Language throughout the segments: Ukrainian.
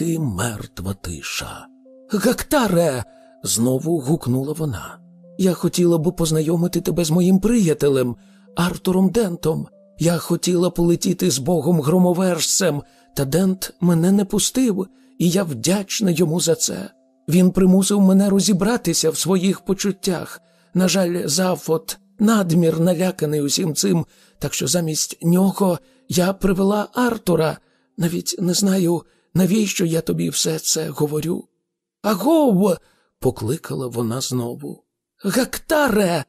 навіки мертва тиша. Гактаре. знову гукнула вона. Я хотіла б познайомити тебе з моїм приятелем, Артуром Дентом. Я хотіла полетіти з богом громовержцем, та Дент мене не пустив, і я вдячна йому за це. Він примусив мене розібратися в своїх почуттях. На жаль, Зафот надмір наляканий усім цим, так що замість нього я привела Артура. Навіть не знаю, навіщо я тобі все це говорю. Агов. покликала вона знову. Гактаре.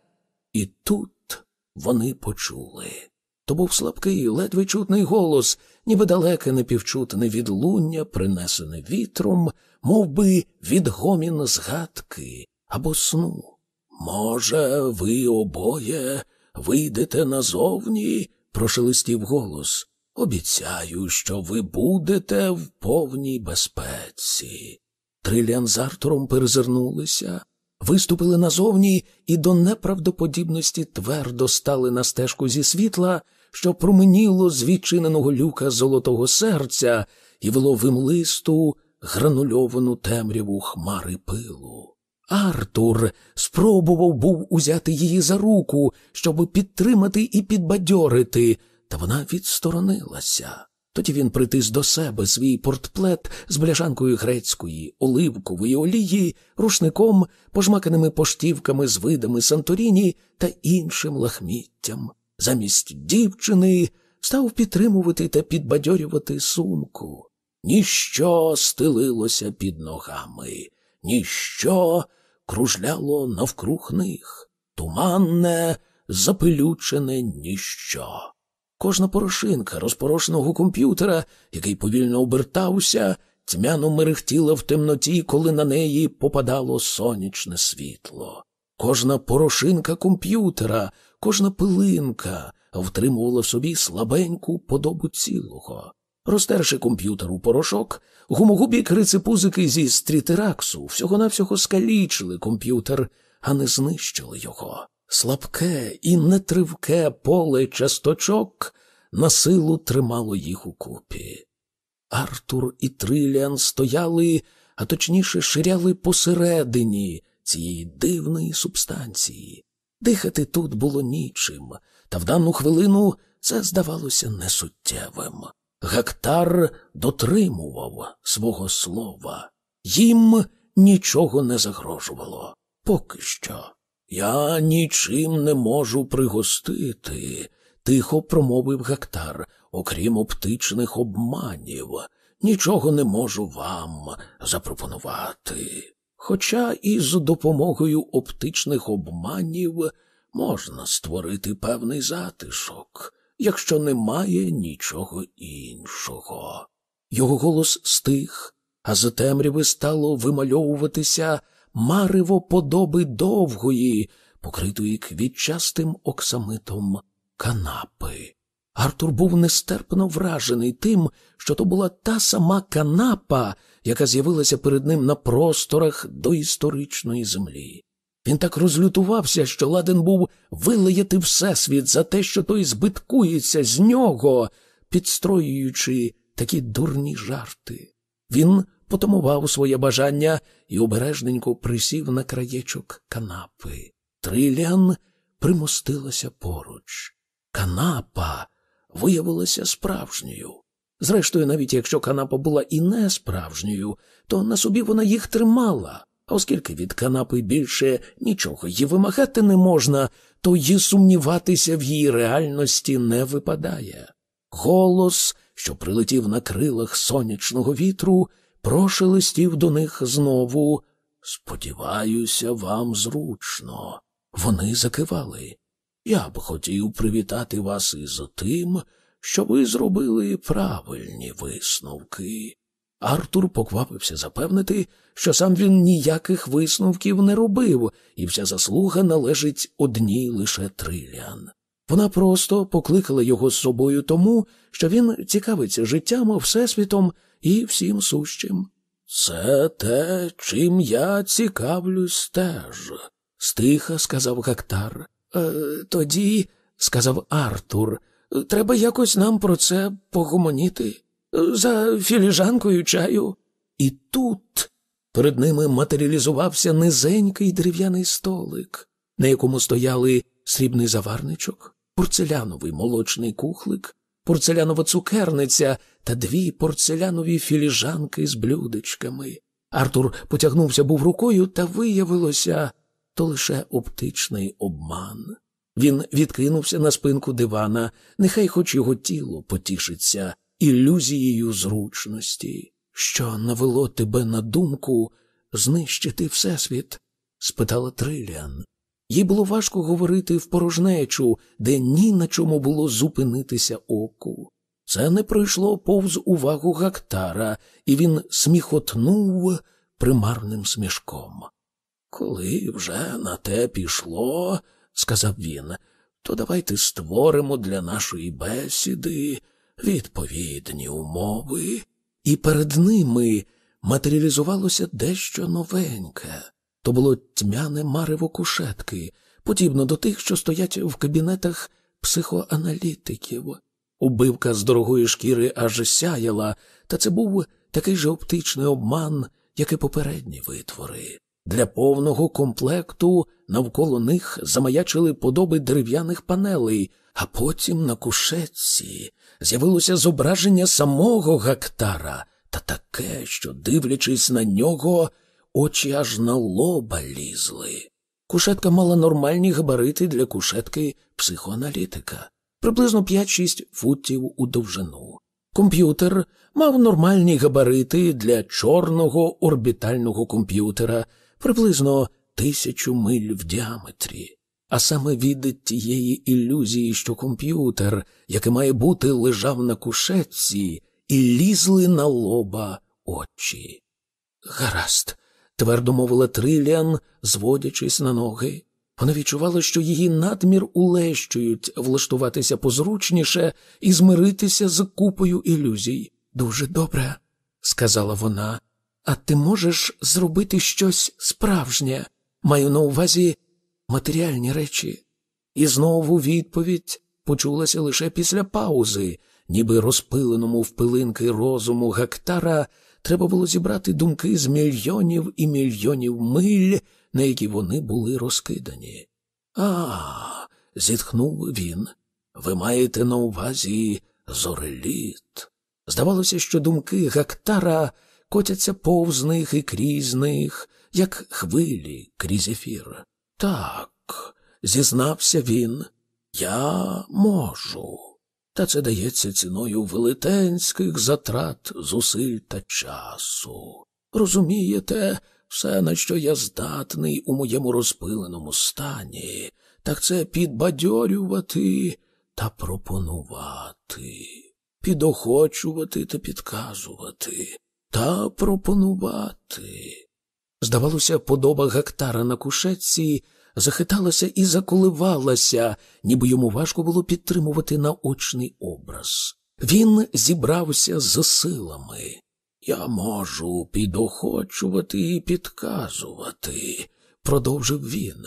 І тут вони почули. То був слабкий, ледве чутний голос, ніби далеке непівчутне відлуння, принесене вітром, мов би відгомін згадки або сну. Може, ви обоє вийдете назовні? прошелестів голос. Обіцяю, що ви будете в повній безпеці. Триліан з Артуром перезирнулися, виступили назовні і до неправдоподібності твердо стали на стежку зі світла, що променіло з відчиненого люка золотого серця і вело вимлисту, гранульовану темряву хмари пилу. Артур спробував був узяти її за руку, щоб підтримати і підбадьорити, та вона відсторонилася. Тоді він притис до себе свій портплет з бляшанкою грецької, оливкової олії, рушником, пожмаканими поштівками з видами Санторіні та іншим лахміттям. Замість дівчини став підтримувати та підбадьорювати сумку. Ніщо стелилося під ногами, ніщо кружляло навкруг них, туманне, запилючене ніщо. Кожна порошинка розпорошеного комп'ютера, який повільно обертався, тьмяно мерехтіла в темноті, коли на неї попадало сонячне світло. Кожна порошинка комп'ютера, кожна пилинка втримувала в собі слабеньку подобу цілого. Розтерши комп'ютер у порошок, гумогубі крицепузики зі стрітераксу всього-навсього скалічили комп'ютер, а не знищили його. Слабке і нетривке поле часточок на силу тримало їх у купі. Артур і Триліан стояли, а точніше ширяли посередині цієї дивної субстанції. Дихати тут було нічим, та в дану хвилину це здавалося несуттєвим. Гектар дотримував свого слова, їм нічого не загрожувало. Поки що. Я нічим не можу пригостити, тихо промовив Гектар, окрім оптичних обманів. Нічого не можу вам запропонувати. Хоча і з допомогою оптичних обманів можна створити певний затишок, якщо немає нічого іншого. Його голос стих, а з темряви стало вимальовуватися марево подоби довгої, покритої квітчастим оксамитом канапи. Артур був нестерпно вражений тим, що то була та сама канапа, яка з'явилася перед ним на просторах доісторичної землі. Він так розлютувався, що ладен був вилаяти всесвіт за те, що той збиткується з нього, підстроюючи такі дурні жарти. Він потамував своє бажання і обережненько присів на краєчок канапи. Триліан примостилася поруч. Канапа виявилася справжньою. Зрештою, навіть якщо канапа була і не справжньою, то на собі вона їх тримала, а оскільки від канапи більше нічого їй вимагати не можна, то й сумніватися в її реальності не випадає. Голос, що прилетів на крилах сонячного вітру, прошелестів до них знову. Сподіваюся, вам зручно. Вони закивали. Я б хотів привітати вас із тим, що ви зробили правильні висновки. Артур поквапився запевнити, що сам він ніяких висновків не робив, і вся заслуга належить одній лише Триліан. Вона просто покликала його з собою тому, що він цікавиться життям, всесвітом і всім сущим. Це те, чим я цікавлюсь теж, стиха сказав Гактар. «Е, Тоді, сказав Артур, треба якось нам про це погомоніти. За філіжанкою чаю. І тут перед ними матеріалізувався низенький дерев'яний столик, на якому стояли срібний заварничок, порцеляновий молочний кухлик, порцелянова цукерниця та дві порцелянові філіжанки з блюдечками. Артур потягнувся був рукою, та виявилося то лише оптичний обман. Він відкинувся на спинку дивана, нехай хоч його тіло потішиться ілюзією зручності. Що навело тебе на думку знищити Всесвіт? спитала Триліан. Їй було важко говорити в порожнечу, де ні на чому було зупинитися оку. Це не пройшло повз увагу Гактара, і він сміхотнув примарним смішком. Коли вже на те пішло, сказав він, то давайте створимо для нашої бесіди відповідні умови. І перед ними матеріалізувалося дещо новеньке. То було тьмяне марево кушетки, подібно до тих, що стоять в кабінетах психоаналітиків. Убивка з дорогої шкіри аж сяяла, та це був такий же оптичний обман, як і попередні витвори. Для повного комплекту навколо них замаячили подоби дерев'яних панелей, а потім на кушетці з'явилося зображення самого Гактара та таке, що, дивлячись на нього, очі аж на лоба лізли. Кушетка мала нормальні габарити для кушетки психоаналітика, приблизно 5-6 футів у довжину. Комп'ютер мав нормальні габарити для чорного орбітального комп'ютера, приблизно тисячу миль в діаметрі. А саме від тієї ілюзії, що комп'ютер, який має бути, лежав на кушетці, і лізли на лоба очі. Гаразд, твердо мовила Триліан, зводячись на ноги. Вона відчувала, що її надмір улещують влаштуватися позручніше і змиритися з купою ілюзій. Дуже добре, сказала вона, а ти можеш зробити щось справжнє. Маю на увазі матеріальні речі. І знову відповідь почулася лише після паузи, ніби розпиленому в пилинки розуму Гактара треба було зібрати думки з мільйонів і мільйонів миль, на які вони були розкидані. А, зітхнув він. Ви маєте на увазі зореліт. Здавалося, що думки Гактара котяться повз них і крізь них, як хвилі крізь ефір. Так, зізнався він, я можу. Та це дається ціною велетенських затрат, зусиль та часу. Розумієте, все, на що я здатний у моєму розпиленому стані, так це підбадьорювати та пропонувати, підохочувати та підказувати та пропонувати. Здавалося, подоба Гактара на кушетці захиталася і заколивалася, ніби йому важко було підтримувати наочний образ. Він зібрався з силами. Я можу підохочувати і підказувати, продовжив він.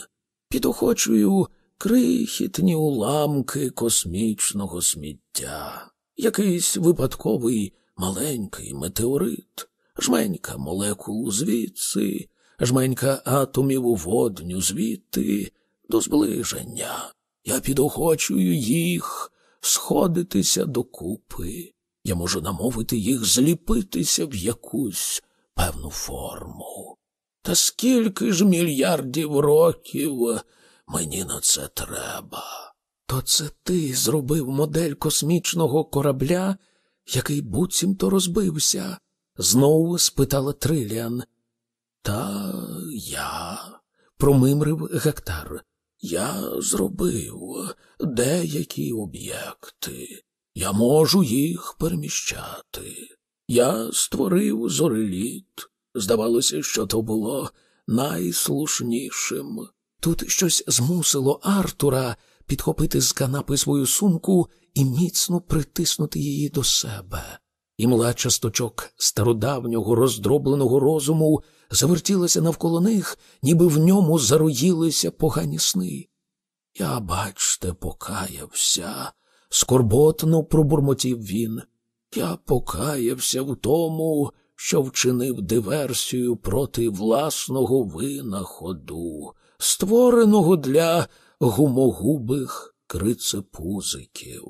Підохочую крихітні уламки космічного сміття, якийсь випадковий маленький метеорит, жменька молекул звідси, жменька атомів у водню звідти до зближення. Я підохочую їх сходитися докупи. Я можу намовити їх зліпитися в якусь певну форму. Та скільки ж мільярдів років мені на це треба? То це ти зробив модель космічного корабля, який буцімто розбився? знову спитала Триліан. Та я, промимрив Гектар. Я зробив деякі об'єкти. Я можу їх переміщати. Я створив зореліт. Здавалося, що то було найслушнішим. Тут щось змусило Артура підхопити з канапи свою сумку і міцно притиснути її до себе. Імла часточок стародавнього роздробленого розуму завертілася навколо них, ніби в ньому зароїлися погані сни. Я, бачте, покаявся, скорботно пробурмотів він. Я покаявся в тому, що вчинив диверсію проти власного винаходу, створеного для гумогубих крицепузиків.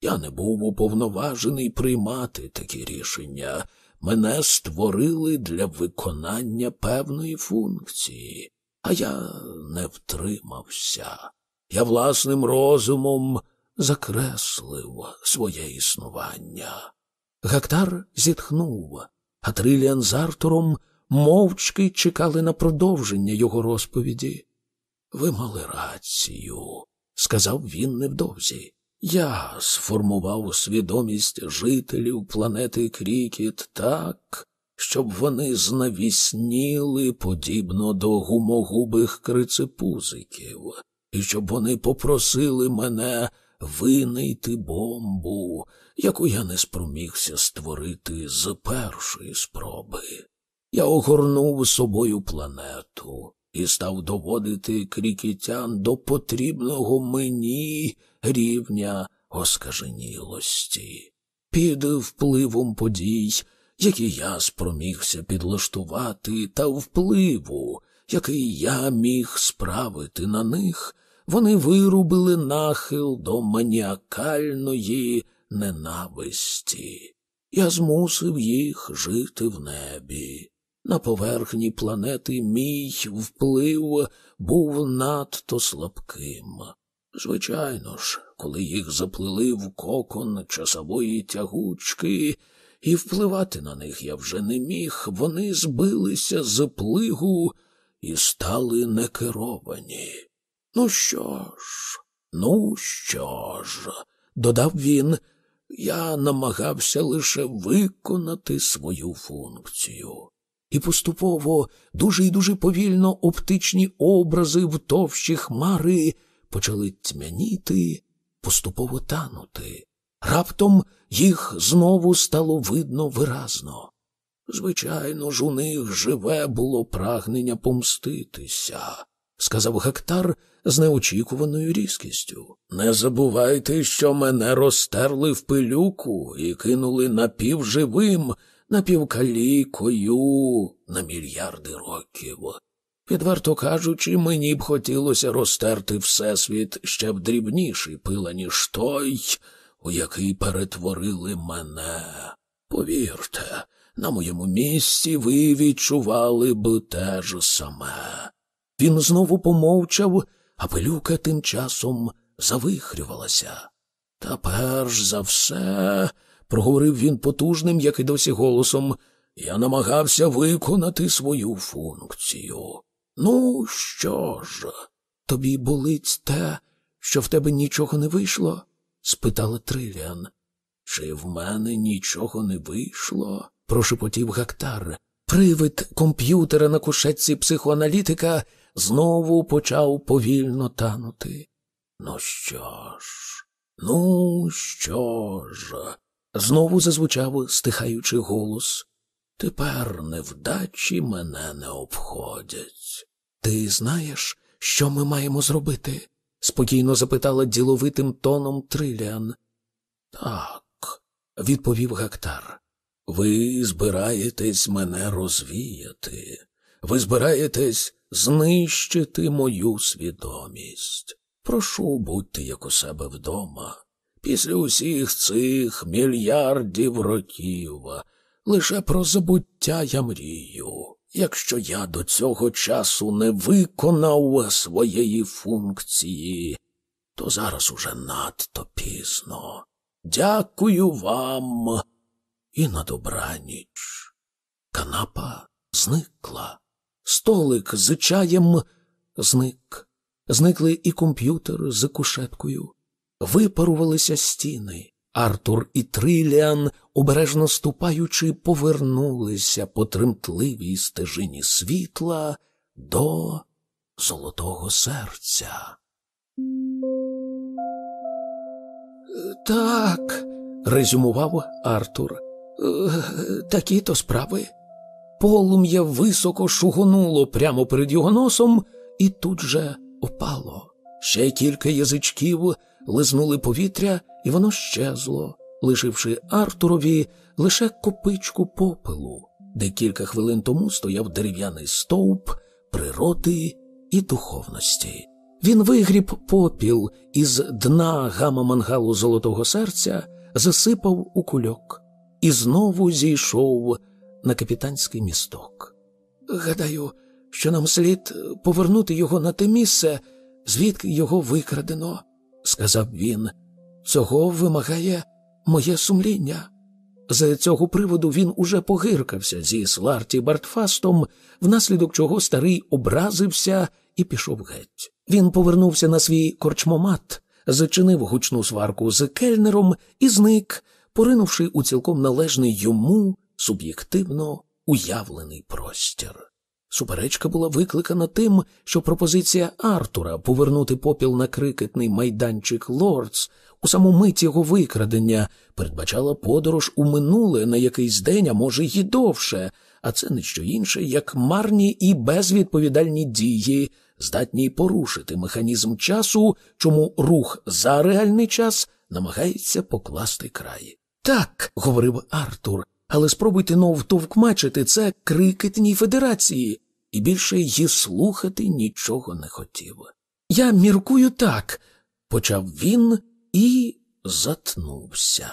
Я не був уповноважений приймати такі рішення. Мене створили для виконання певної функції, а я не втримався. Я власним розумом закреслив своє існування. Гактар зітхнув, а Триліан з Артуром мовчки чекали на продовження його розповіді. Ви мали рацію, сказав він невдовзі. Я сформував свідомість жителів планети Крікіт так, щоб вони знавісніли подібно до гумогубих крицепузиків, і щоб вони попросили мене винайти бомбу, яку я не спромігся створити з першої спроби. Я огорнув собою планету і став доводити крікітян до потрібного мені рівня оскаженілості. Під впливом подій, які я спромігся підлаштувати, та впливу, який я міг справити на них, вони вирубили нахил до маніакальної ненависті. Я змусив їх жити в небі. На поверхні планети мій вплив був надто слабким. Звичайно ж, коли їх заплили в кокон часової тягучки, і впливати на них я вже не міг, вони збилися з плигу і стали некеровані. Ну що ж, ну що ж, додав він, я намагався лише виконати свою функцію. І поступово дуже і дуже повільно оптичні образи в товщі хмари почали тьмяніти, поступово танути. Раптом їх знову стало видно виразно. Звичайно ж, у них живе було прагнення помститися, сказав Гектар з неочікуваною різкістю. Не забувайте, що мене розтерли в пилюку і кинули напівживим, напівкалікою на мільярди років. Відверто кажучи, мені б хотілося розтерти Всесвіт ще в дрібніший пила, ніж той, у який перетворили мене. Повірте, на моєму місці ви відчували б те ж саме. Він знову помовчав, а пилюка тим часом завихрювалася. Та перш за все, проговорив він потужним, як і досі голосом, я намагався виконати свою функцію. Ну, що ж, тобі болить те, що в тебе нічого не вийшло? спитала Триліан. Чи в мене нічого не вийшло? прошепотів Гактар. Привид комп'ютера на кушетці психоаналітика знову почав повільно танути. Ну що ж, ну що ж? Знову зазвучав стихаючий голос. Тепер невдачі мене не обходять. Ти знаєш, що ми маємо зробити? спокійно запитала діловитим тоном Триліан. Так, відповів Гактар. Ви збираєтесь мене розвіяти. Ви збираєтесь знищити мою свідомість. Прошу, будьте як у себе вдома. Після усіх цих мільярдів років лише про забуття я мрію. Якщо я до цього часу не виконав своєї функції, то зараз уже надто пізно. Дякую вам і на добраніч. Канапа зникла. Столик з чаєм зник. Зникли і комп'ютер з кушеткою. Випарувалися стіни. Артур і Триліан, обережно ступаючи, повернулися по тремтливій стежині світла до золотого серця. Так, резюмував Артур. Такі то справи. Полум'я високо шугонуло прямо перед його носом і тут же опало. Ще кілька язичків лизнули повітря, і воно щезло, лишивши Артурові лише копичку попелу. де кілька хвилин тому стояв дерев'яний стовп природи і духовності. Він вигріб попіл із дна гама мангалу золотого серця, засипав у кульок і знову зійшов на капітанський місток. Гадаю, що нам слід повернути його на те місце, звідки його викрадено, сказав він. Цього вимагає моє сумління. З цього приводу він уже погиркався зі Сларті Бартфастом, внаслідок чого старий образився і пішов геть. Він повернувся на свій корчмомат, зачинив гучну сварку з кельнером і зник, поринувши у цілком належний йому суб'єктивно уявлений простір. Суперечка була викликана тим, що пропозиція Артура повернути попіл на крикетний майданчик Лордс у саму мить його викрадення передбачала подорож у минуле на якийсь день, а може й довше, а це не що інше, як марні і безвідповідальні дії, здатні порушити механізм часу, чому рух за реальний час намагається покласти край. Так, говорив Артур, але спробуйте но втовкмачити це крикетній федерації, і більше її слухати нічого не хотів. Я міркую так, почав він і затнувся.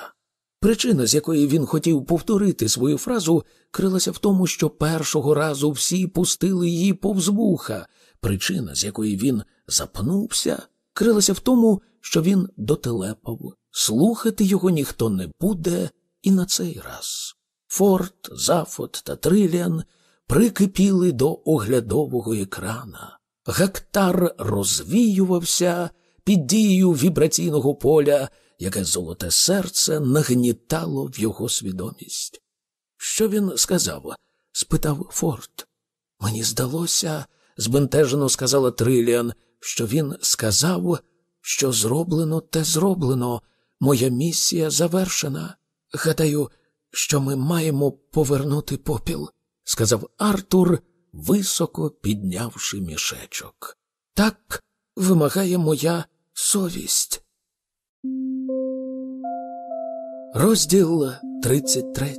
Причина, з якої він хотів повторити свою фразу, крилася в тому, що першого разу всі пустили її повз вуха. Причина, з якої він запнувся, крилася в тому, що він дотелепав. Слухати його ніхто не буде і на цей раз. Форт, Зафот та Триліан прикипіли до оглядового екрана. Гактар розвіювався під дією вібраційного поля, яке золоте серце нагнітало в його свідомість. Що він сказав? спитав Форт. Мені здалося, збентежено сказала Триліан, що він сказав, що зроблено те зроблено, моя місія завершена. Гадаю, що ми маємо повернути попіл, сказав Артур, високо піднявши мішечок. Так вимагає моя совість. Розділ 33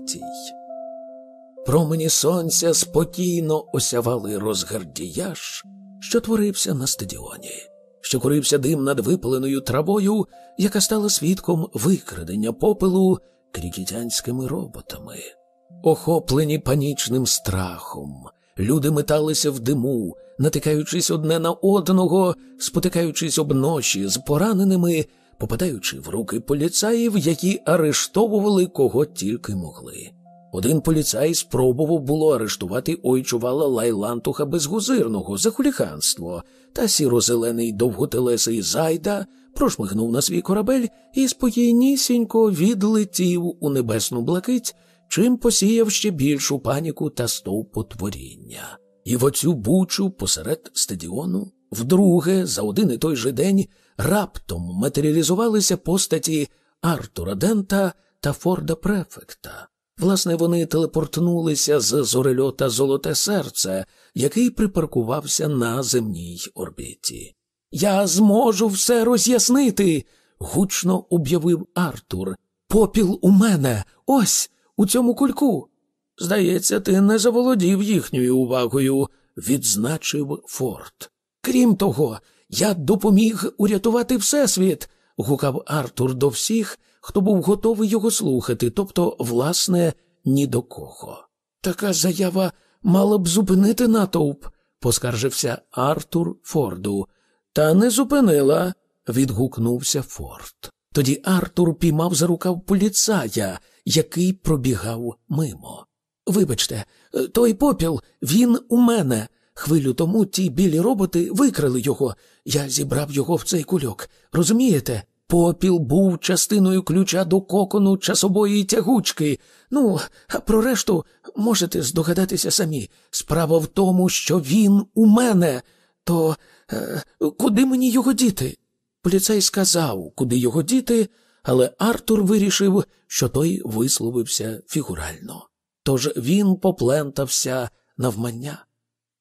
Промені сонця спокійно осявали розгардіяж, що творився на стадіоні, що курився дим над випаленою травою, яка стала свідком викрадення попелу крікітянськими роботами. Охоплені панічним страхом, люди металися в диму, натикаючись одне на одного, спотикаючись об ночі з пораненими, попадаючи в руки поліцаїв, які арештовували кого тільки могли. Один поліцай спробував було арештувати ойчувала лайлантуха безгузирного за хуліганство, та сіро-зелений довготелесий зайда прошмигнув на свій корабель і спокійнісінько відлетів у небесну блакить, чим посіяв ще більшу паніку та стовпотворіння. І в оцю бучу посеред стадіону, вдруге, за один і той же день, раптом матеріалізувалися постаті Артура Дента та Форда Префекта. Власне, вони телепортнулися з зорельота Золоте серце, який припаркувався на земній орбіті. Я зможу все роз'яснити, гучно об'явив Артур. Попіл у мене, ось у цьому кульку. Здається, ти не заволодів їхньою увагою, відзначив Форд. Крім того, я допоміг урятувати Всесвіт, гукав Артур до всіх, хто був готовий його слухати, тобто, власне, ні до кого. Така заява мала б зупинити натовп, поскаржився Артур Форду. Та не зупинила, відгукнувся Форд. Тоді Артур піймав за рукав поліцая, який пробігав мимо. Вибачте, той попіл, він у мене. Хвилю тому ті білі роботи викрали його. Я зібрав його в цей кульок. Розумієте? Попіл був частиною ключа до кокону часової тягучки. Ну, а про решту можете здогадатися самі. Справа в тому, що він у мене. То е, куди мені його діти? Поліцей сказав, куди його діти, але Артур вирішив, що той висловився фігурально. Тож він поплентався навмання.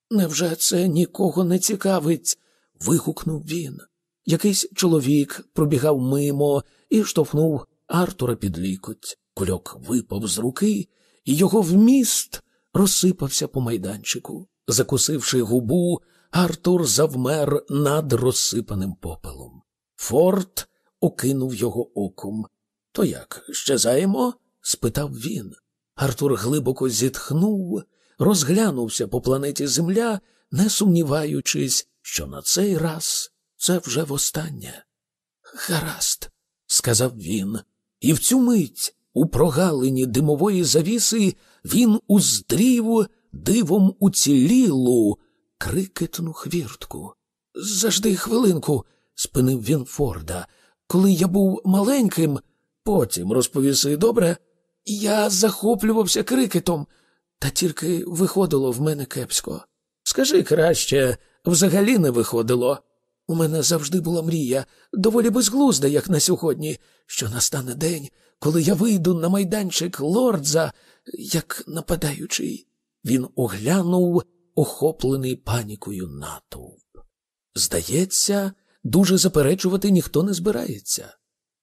Невже це нікого не цікавить? вигукнув він. Якийсь чоловік пробігав мимо і штовхнув Артура під лікоть. Кульок випав з руки, і його вміст розсипався по майданчику. Закусивши губу, Артур завмер над розсипаним попелом. Форд окинув його оком. То як, щезаємо? спитав він. Артур глибоко зітхнув, розглянувся по планеті Земля, не сумніваючись, що на цей раз це вже востаннє. Гаразд, сказав він, і в цю мить у прогалині димової завіси він уздрів дивом уцілілу крикетну хвіртку. Зажди хвилинку, спинив він Форда. Коли я був маленьким, потім розповіси добре, я захоплювався крикетом, та тільки виходило в мене кепсько. Скажи краще, взагалі не виходило. У мене завжди була мрія, доволі безглузда, як на сьогодні, що настане день, коли я вийду на майданчик лордза, як нападаючий. Він оглянув охоплений панікою натовп. Здається, дуже заперечувати ніхто не збирається.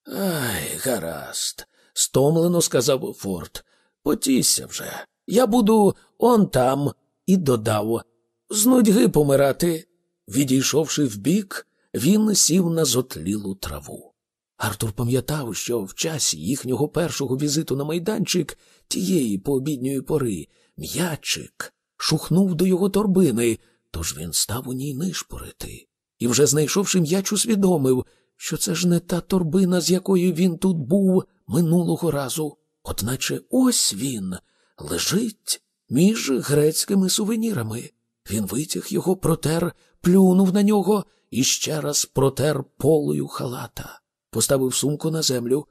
Ай, гаразд, стомлено сказав Форд. Потійся вже. Я буду он там, і додав. З нудьги помирати. Відійшовши вбік, він сів на зотлілу траву. Артур пам'ятав, що в часі їхнього першого візиту на майданчик тієї пообідньої пори м'ячик шухнув до його торбини, тож він став у ній нишпорити. І вже знайшовши м'яч, усвідомив, що це ж не та торбина, з якою він тут був минулого разу. Одначе ось він лежить між грецькими сувенірами. Він витяг його, протер, плюнув на нього і ще раз протер полою халата, поставив сумку на землю.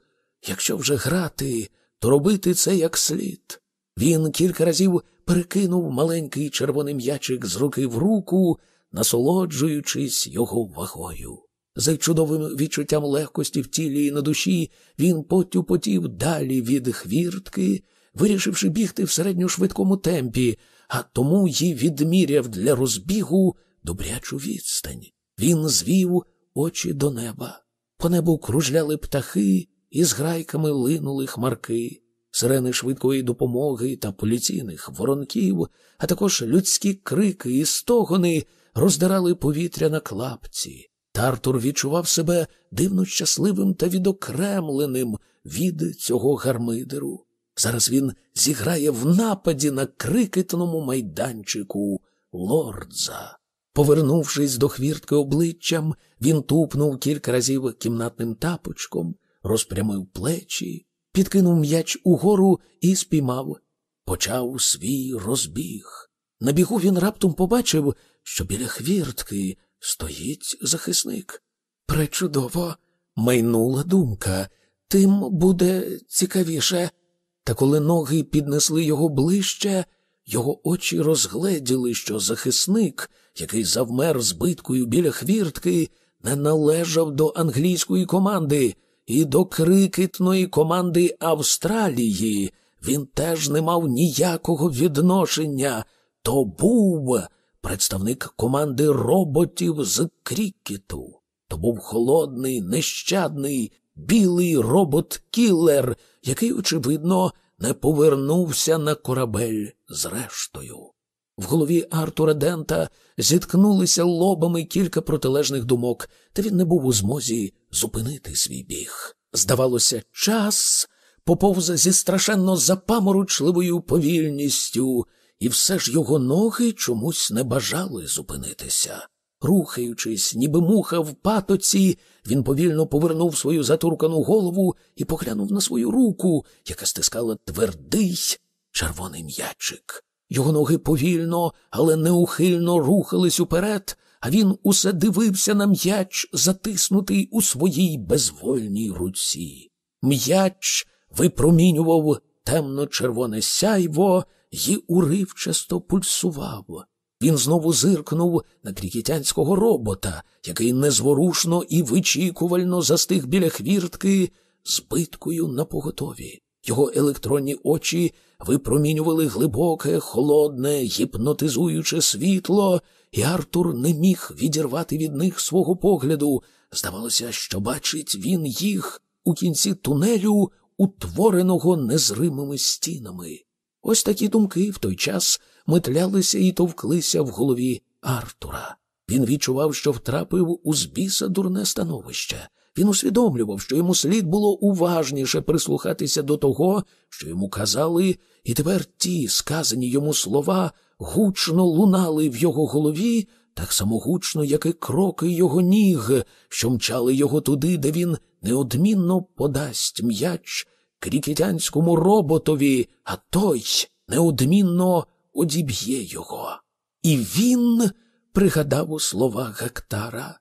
Якщо вже грати, то робити це як слід. Він кілька разів перекинув маленький червоний м'ячик з руки в руку, насолоджуючись його вагою. За чудовим відчуттям легкості в тілі і на душі він потюпотів далі від хвіртки, вирішивши бігти в середньошвидкому темпі, а тому й відміряв для розбігу добрячу відстань. Він звів очі до неба. По небу кружляли птахи і з грайками линули хмарки, сирени швидкої допомоги та поліційних воронків, а також людські крики і стогони роздирали повітря на клапці. Тартур відчував себе дивно щасливим та відокремленим від цього гармидеру. Зараз він зіграє в нападі на крикетному майданчику лордза. Повернувшись до хвіртки обличчям, він тупнув кілька разів кімнатним тапочком, розпрямив плечі, підкинув м'яч угору і спіймав. Почав свій розбіг. На бігу він раптом побачив, що біля хвіртки стоїть захисник. Пречудово, майнула думка, тим буде цікавіше. Та коли ноги піднесли його ближче, його очі розгледіли, що захисник, який завмер збиткою біля хвіртки, не належав до англійської команди і до крикетної команди Австралії. Він теж не мав ніякого відношення. То був представник команди роботів з крікету. То був холодний, нещадний, білий робот-кілер, який, очевидно, не повернувся на корабель з рештою. В голові Артура Дента зіткнулися лобами кілька протилежних думок, та він не був у змозі зупинити свій біг. Здавалося, час поповз зі страшенно запаморочливою повільністю, і все ж його ноги чомусь не бажали зупинитися. Рухаючись, ніби муха в патоці, він повільно повернув свою затуркану голову і поглянув на свою руку, яка стискала твердий червоний м'ячик. Його ноги повільно, але неухильно рухались уперед, а він усе дивився на м'яч, затиснутий у своїй безвольній руці. М'яч випромінював темно-червоне сяйво й уривчасто пульсував. Він знову зиркнув на крікітянського робота, який незворушно і вичікувально застиг біля хвіртки з биткою на поготові. Його електронні очі випромінювали глибоке, холодне, гіпнотизуюче світло, і Артур не міг відірвати від них свого погляду. Здавалося, що бачить він їх у кінці тунелю, утвореного незримими стінами. Ось такі думки в той час метлялися і товклися в голові Артура. Він відчував, що втрапив у збіса дурне становище. Він усвідомлював, що йому слід було уважніше прислухатися до того, що йому казали, і тепер ті сказані йому слова гучно лунали в його голові, так само гучно, як і кроки його ніг, що мчали його туди, де він неодмінно подасть м'яч крікетянському роботові, а той неодмінно одіб'є його. І він пригадав у слова Гектара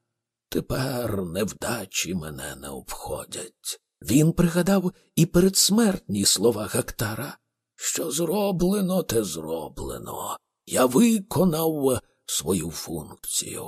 Тепер невдачі мене не обходять. Він пригадав і передсмертні слова Гектара. Що зроблено, те зроблено. Я виконав свою функцію.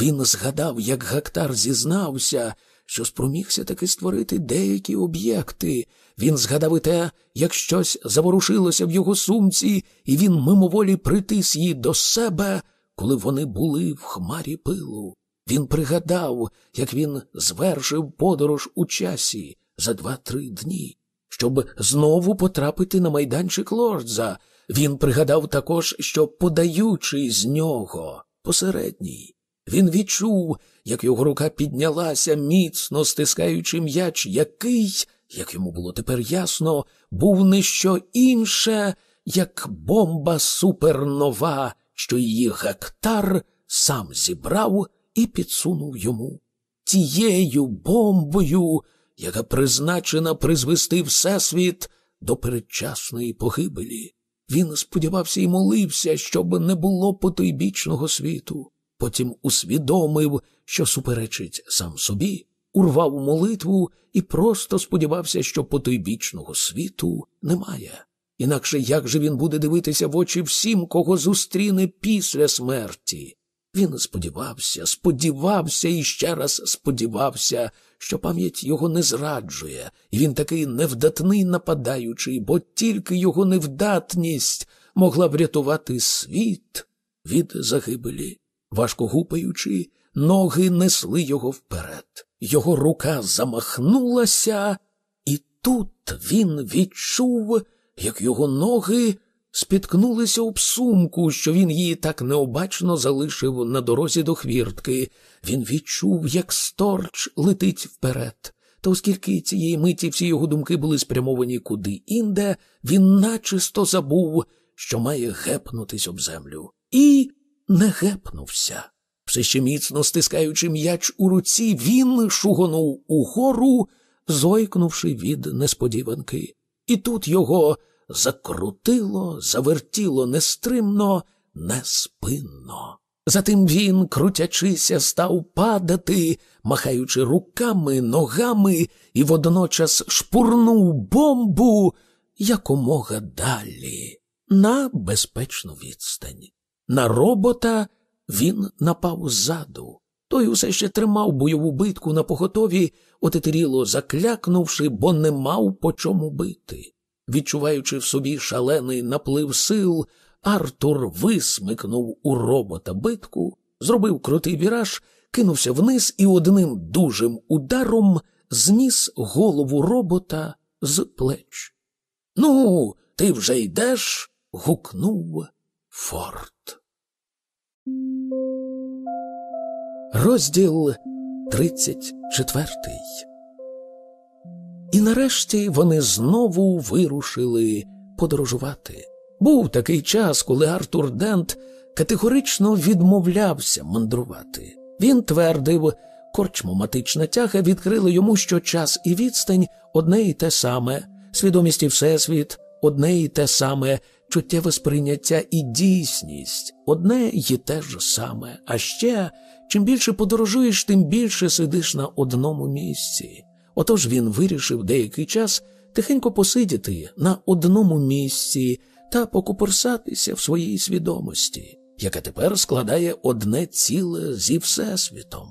Він згадав, як Гектар зізнався, що спромігся таки створити деякі об'єкти. Він згадав і те, як щось заворушилося в його сумці, і він мимоволі притис її до себе, коли вони були в хмарі пилу. Він пригадав, як він звершив подорож у часі за два-три дні, щоб знову потрапити на майданчик лордза. Він пригадав також, що, подаючи з нього посередній, він відчув, як його рука піднялася, міцно стискаючи м'яч, який, як йому було тепер ясно, був не що інше, як бомба супернова, що її гектар сам зібрав і підсунув йому. Тією бомбою, яка призначена призвести Всесвіт до передчасної погибелі. Він сподівався і молився, щоб не було потойбічного світу. Потім усвідомив, що суперечить сам собі, урвав молитву і просто сподівався, що потойбічного світу немає. Інакше як же він буде дивитися в очі всім, кого зустріне після смерті? Він сподівався, сподівався і ще раз сподівався, що пам'ять його не зраджує, і він такий невдатний нападаючий, бо тільки його невдатність могла врятувати світ від загибелі. Важко гупаючи, ноги несли його вперед. Його рука замахнулася, і тут він відчув, як його ноги спіткнулися об сумку, що він її так необачно залишив на дорозі до хвіртки. Він відчув, як сторч летить вперед. Та оскільки цієї миті всі його думки були спрямовані куди інде, він начисто забув, що має гепнутись об землю. І не гепнувся. Все ще міцно стискаючи м'яч у руці, він шугонув угору, зойкнувши від несподіванки. І тут його закрутило, завертіло нестримно, неспинно. Затим він, крутячися, став падати, махаючи руками, ногами, і водночас шпурнув бомбу якомога далі, на безпечну відстань. На робота він напав ззаду. Той усе ще тримав бойову битку на поготові, отетеріло заклякнувши, бо не мав по чому бити. Відчуваючи в собі шалений наплив сил, Артур висмикнув у робота битку, зробив крутий віраж, кинувся вниз і одним дужим ударом зніс голову робота з плеч. Ну, ти вже йдеш? гукнув Форд. Розділ тридцять четвертий. І нарешті вони знову вирушили подорожувати. Був такий час, коли Артур Дент категорично відмовлявся мандрувати. Він твердив, корчмоматична тяга відкрила йому, що час і відстань одне і те саме, свідомість і всесвіт одне і те саме, чуттєве сприйняття і дійсність одне і те ж саме. А ще чим більше подорожуєш, тим більше сидиш на одному місці. Отож він вирішив деякий час тихенько посидіти на одному місці та покупорсатися в своїй свідомості, яка тепер складає одне ціле зі всесвітом.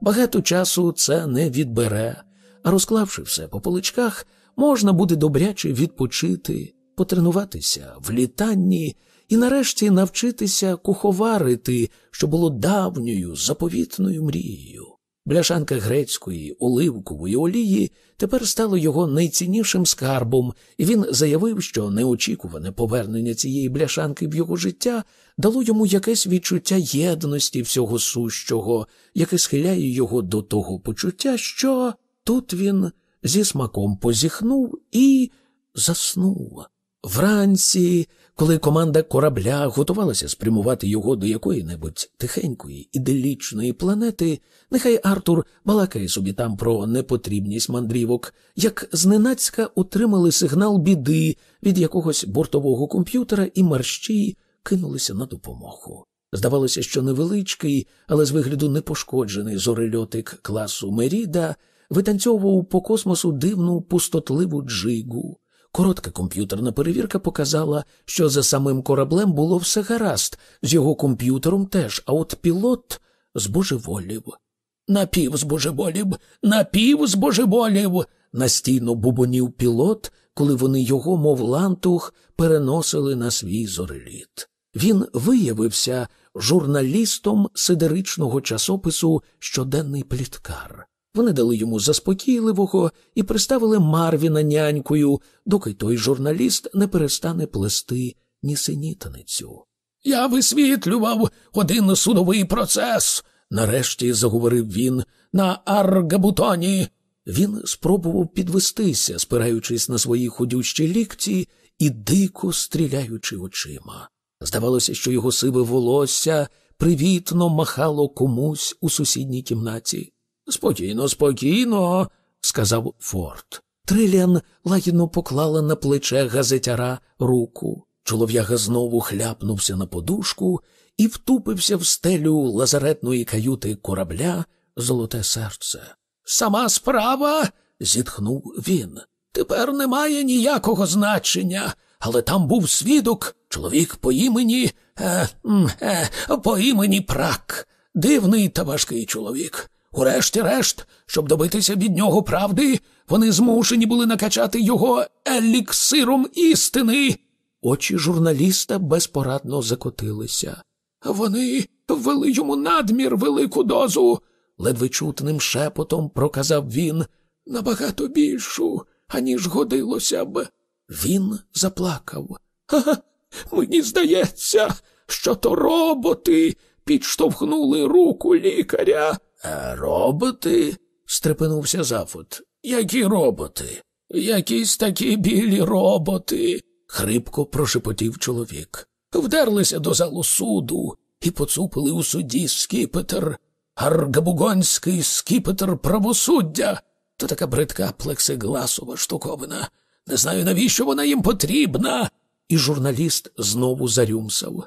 Багато часу це не відбере, а розклавши все по поличках, можна буде добряче відпочити, потренуватися в літанні і нарешті навчитися куховарити, що було давньою заповітною мрією. Бляшанка грецької оливкової олії тепер стала його найціннішим скарбом, і він заявив, що неочікуване повернення цієї бляшанки в його життя дало йому якесь відчуття єдності всього сущого, яке схиляє його до того почуття, що тут він зі смаком позіхнув і заснув. Вранці, коли команда корабля готувалася спрямувати його до якої-небудь тихенької, іделічної планети, нехай Артур балакає собі там про непотрібність мандрівок, як зненацька отримали сигнал біди від якогось бортового комп'ютера і марщі кинулися на допомогу. Здавалося, що невеличкий, але з вигляду непошкоджений зорельотик класу Меріда витанцьовував по космосу дивну пустотливу джигу. Коротка комп'ютерна перевірка показала, що за самим кораблем було все гаразд, з його комп'ютером теж, а от пілот збожеволів. Напів збожеволів, напів збожеволів, настійно бубонів пілот, коли вони його, мов лантух, переносили на свій зореліт. Він виявився журналістом сидеричного часопису Щоденний пліткар. Вони дали йому заспокійливого і приставили Марвіна нянькою, доки той журналіст не перестане плести нісенітницю. Я висвітлював один судовий процес, нарешті заговорив він на Аргабутоні. Він спробував підвестися, спираючись на свої ходючі лікті і дико стріляючи очима. Здавалося, що його сиве волосся привітно махало комусь у сусідній кімнаті. Спокійно, спокійно, сказав Форд. Триліан лагідно поклала на плече газетяра руку. Чолов'яга знову хляпнувся на подушку і втупився в стелю лазаретної каюти корабля Золоте серце. Сама справа, зітхнув він. Тепер немає ніякого значення, але там був свідок, чоловік по імені е, е, по імені Прак, дивний та важкий чоловік. Урешті-решт, щоб добитися від нього правди, вони змушені були накачати його еліксиром істини. Очі журналіста безпорадно закотилися. Вони ввели йому надмір велику дозу, ледве чутним шепотом проказав він набагато більшу, аніж годилося б. Він заплакав. Ха, мені здається, що то роботи підштовхнули руку лікаря. «А Роботи? стрепенувся Зафот. Які роботи? Якісь такі білі роботи, хрипко прошепотів чоловік. Вдерлися до залу суду і поцупили у суді скіпетр, аргабугонський скіпетр правосуддя. То така бридка плексигласова штуковина. Не знаю, навіщо вона їм потрібна. І журналіст знову зарюмсав.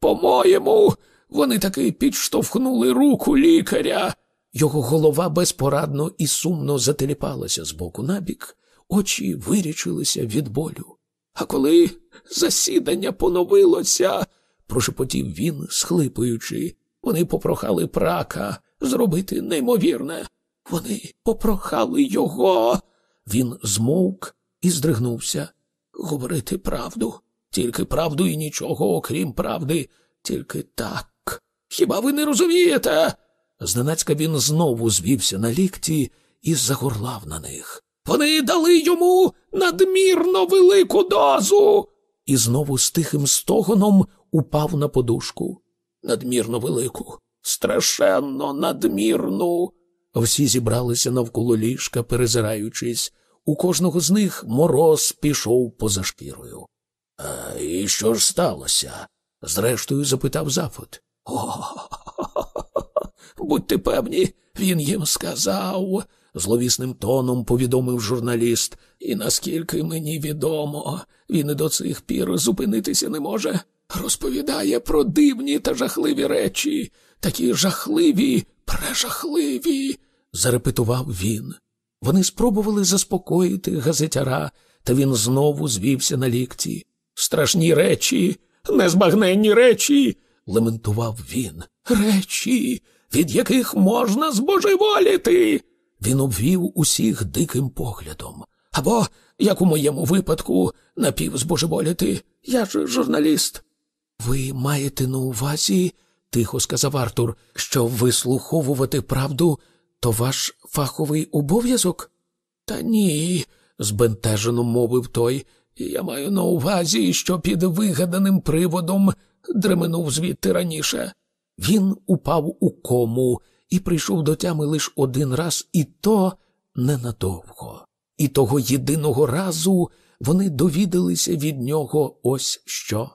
По-моєму, вони таки підштовхнули руку лікаря. Його голова безпорадно і сумно зателіпалася з боку набік, очі вирічилися від болю. А коли засідання поновилося, прошепотів він, схлипуючи, вони попрохали прака зробити неймовірне. Вони попрохали його. Він змовк і здригнувся. Говорити правду, тільки правду і нічого, окрім правди, тільки так. Хіба ви не розумієте? Зненацька він знову звівся на лікті і загорлав на них. Вони дали йому надмірно велику дозу. І знову з тихим стогоном упав на подушку. Надмірно велику, страшенно надмірну. Всі зібралися навколо ліжка, перезираючись. У кожного з них мороз пішов поза шкірою. А і що ж сталося? зрештою запитав Зафот. О, будьте певні, він їм сказав, зловісним тоном повідомив журналіст, і наскільки мені відомо, він і до цих пір зупинитися не може. Розповідає про дивні та жахливі речі, такі жахливі, прежахливі, зарепетував він. Вони спробували заспокоїти газетяра, та він знову звівся на лікті. Страшні речі, незбагненні речі, лементував він. Речі, від яких можна збожеволіти. Він обвів усіх диким поглядом. Або, як у моєму випадку, напівзбожеволіти. Я ж журналіст. Ви маєте на увазі тихо сказав Артур, що вислуховувати правду то ваш фаховий обов'язок? Та ні, збентежено мовив той. Я маю на увазі, що під вигаданим приводом дременув звідти раніше. Він упав у кому і прийшов до тями лише один раз, і то ненадовго. І того єдиного разу вони довідалися від нього ось що.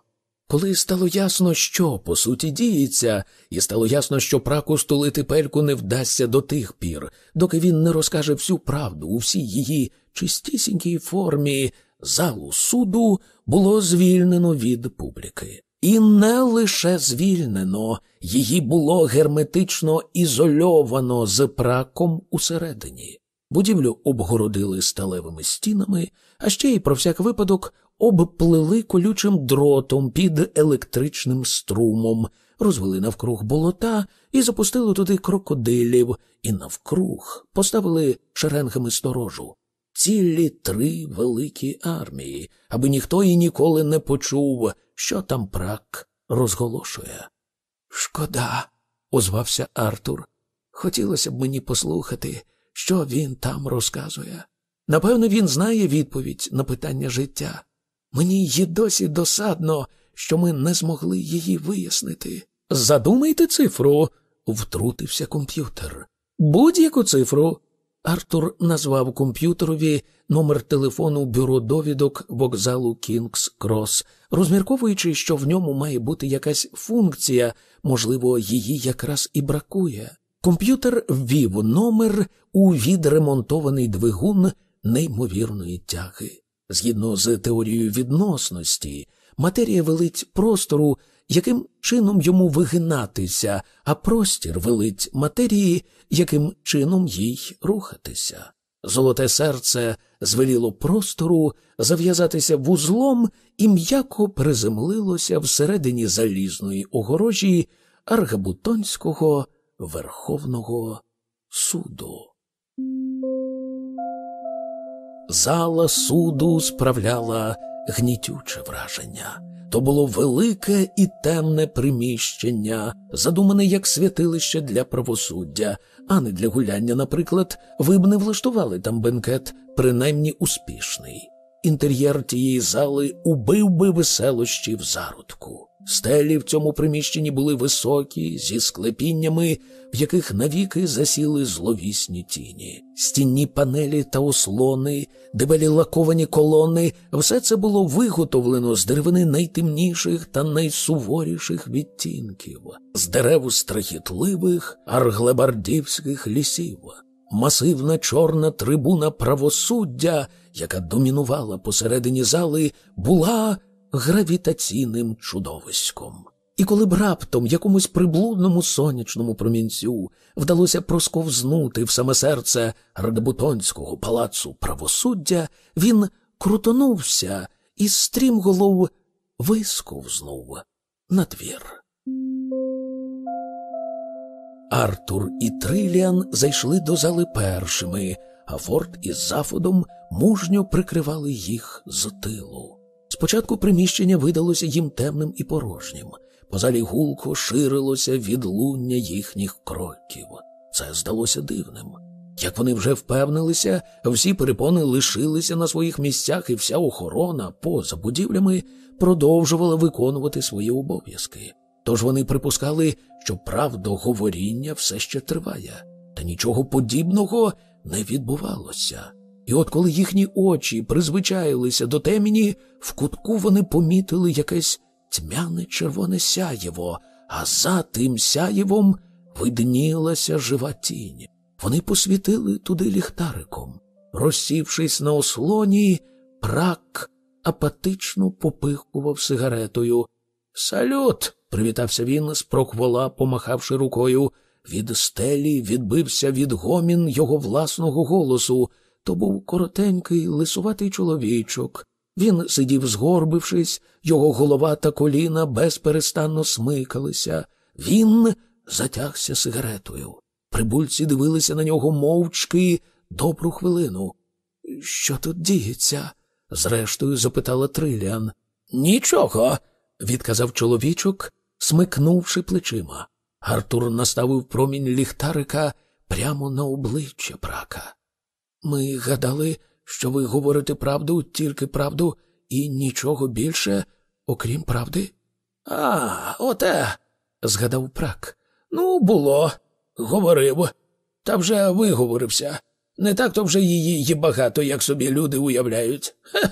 Коли стало ясно, що по суті діється, і стало ясно, що праку стулити пельку не вдасться до тих пір, доки він не розкаже всю правду у всій її чистісінькій формі, залу суду було звільнено від публіки. І не лише звільнено, її було герметично ізольовано з праком усередині. Будівлю обгородили сталевими стінами, а ще й про всяк випадок обплили колючим дротом під електричним струмом, розвели навкруг болота і запустили туди крокодилів, і навкруг поставили шеренгами сторожу. Цілі три великі армії, аби ніхто і ніколи не почув, що там прак розголошує. Шкода, озвався Артур. Хотілося б мені послухати, що він там розказує. Напевно, він знає відповідь на питання життя. Мені є досі досадно, що ми не змогли її вияснити. Задумайте цифру, втрутився комп'ютер. Будь-яку цифру. Артур назвав комп'ютерові номер телефону бюро довідок вокзалу Кінгс Крос, розмірковуючи, що в ньому має бути якась функція, можливо, її якраз і бракує. Комп'ютер ввів номер у відремонтований двигун неймовірної тяги. Згідно з теорією відносності, матерія велить простору, яким чином йому вигинатися, а простір велить матерії, яким чином їй рухатися. Золоте серце звеліло простору зав'язатися вузлом і м'яко приземлилося всередині залізної огорожі Аргабутонського Верховного суду. Зала суду справляла гнітюче враження. То було велике і темне приміщення, задумане як святилище для правосуддя, а не для гуляння, наприклад, ви б не влаштували там бенкет, принаймні успішний. Інтер'єр тієї зали убив би веселощі в зародку. Стелі в цьому приміщенні були високі, зі склепіннями, в яких навіки засіли зловісні тіні, стінні панелі та ослони, дебелі лаковані колони, все це було виготовлено з деревини найтемніших та найсуворіших відтінків, з дерев страхітливих арглебардівських лісів. Масивна чорна трибуна правосуддя, яка домінувала посередині зали, була гравітаційним чудовиськом. І коли б раптом якомусь приблудному сонячному промінцю вдалося просковзнути в саме серце Радбутонського палацу правосуддя, він крутонувся і стрімголов висковзнув на двір. Артур і Триліан зайшли до зали першими, а Форд із Зафодом мужньо прикривали їх з тилу. Спочатку приміщення видалося їм темним і порожнім. По залі гулко ширилося відлуння їхніх кроків. Це здалося дивним. Як вони вже впевнилися, всі перепони лишилися на своїх місцях, і вся охорона поза будівлями продовжувала виконувати свої обов'язки. Тож вони припускали, що правдоговоріння все ще триває, та нічого подібного не відбувалося. І от коли їхні очі призвичаїлися до темені, в кутку вони помітили якесь тьмяне червоне сяєво, а за тим сяєвом виднілася жива тінь. Вони посвітили туди ліхтариком. Розсівшись на ослоні, прак апатично попихкував сигаретою. Салют! привітався він, з проквола, помахавши рукою. Від стелі відбився відгомін його власного голосу. То був коротенький, лисуватий чоловічок. Він сидів, згорбившись, його голова та коліна безперестанно смикалися. Він затягся сигаретою. Прибульці дивилися на нього мовчки добру хвилину. Що тут діється? зрештою запитала Триліан. Нічого, відказав чоловічок смикнувши плечима. Артур наставив промінь ліхтарика прямо на обличчя прака. Ми гадали, що ви говорите правду, тільки правду і нічого більше, окрім правди. А, оте, згадав прак. Ну, було, говорив, та вже виговорився. Не так то вже її є багато, як собі люди уявляють. Хе.